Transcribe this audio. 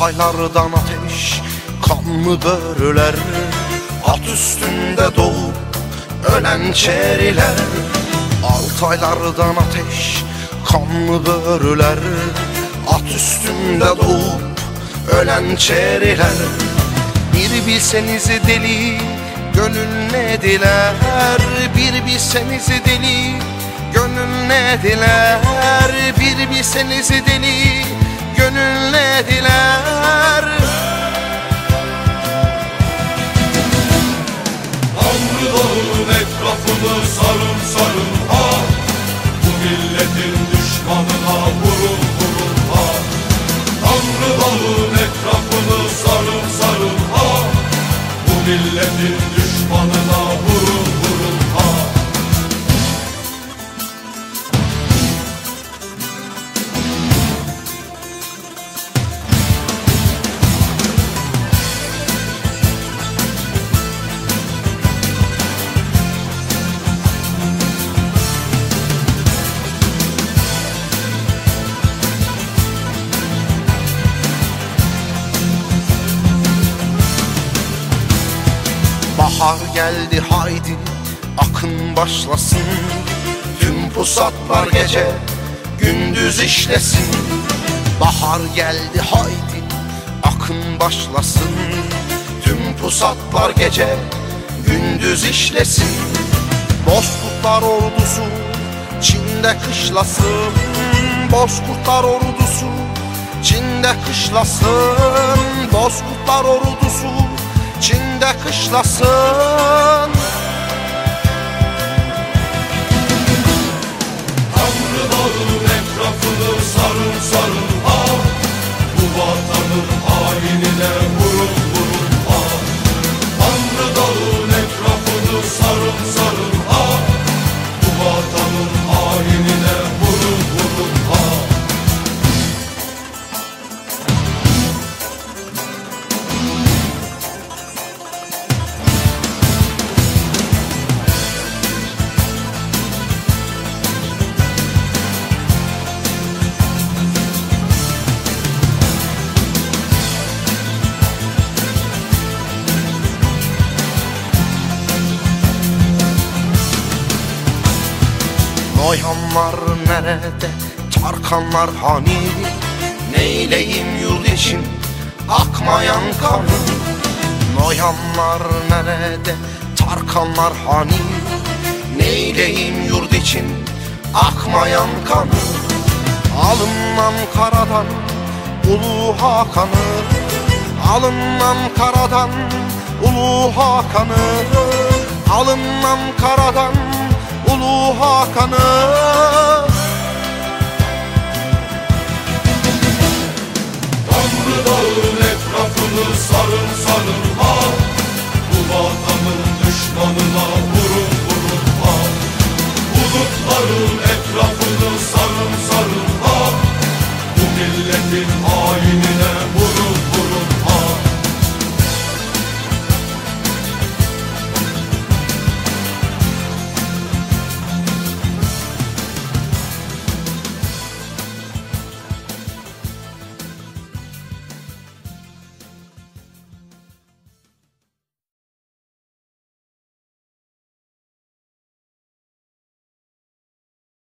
Altaylardan ateş kanlı börüler At üstünde doğup ölen çeriler. Altaylardan ateş kanlı börüler At üstünde doğup ölen çeriler. Bir bilseniz deli gönül ne diler? Bir bilseniz deli gönül ne diler? Bir bilseniz deli gönül ne diler. Tanrı dağın etrafını sarın sarın ha. Bu milletin düşmanına vurun vurun ha. Tanrı dağın etrafını sarın sarın ha. Bu milletin düşmanına Bahar geldi haydi akın başlasın. Tüm pusatlar gece gündüz işlesin. Bahar geldi haydi akın başlasın. Tüm pusatlar gece gündüz işlesin. Bozkurtlar ordusu Çin'de kışlasın. Bozkurtlar ordusu Çin'de kışlasın. Bozkurtlar ordusu Çin'de Noyanlar nerede, Tarkanlar hani? Neyleyim yurt için? Akmayan kanı. Noyanlar nerede, Tarkanlar hani? Neyleyim yurt için? Akmayan kanı. Alınmam karadan Ulu Hakan'ı. Alınmam karadan Ulu Hakan'ı. Alınmam karadan Ulu Hakan'ı. Tanrı dağın etrafını sarın sarın ha. Bu vatanın düşmanına vurun vurun ha. Bulutların etrafını sarın sarın ha. Bu milletin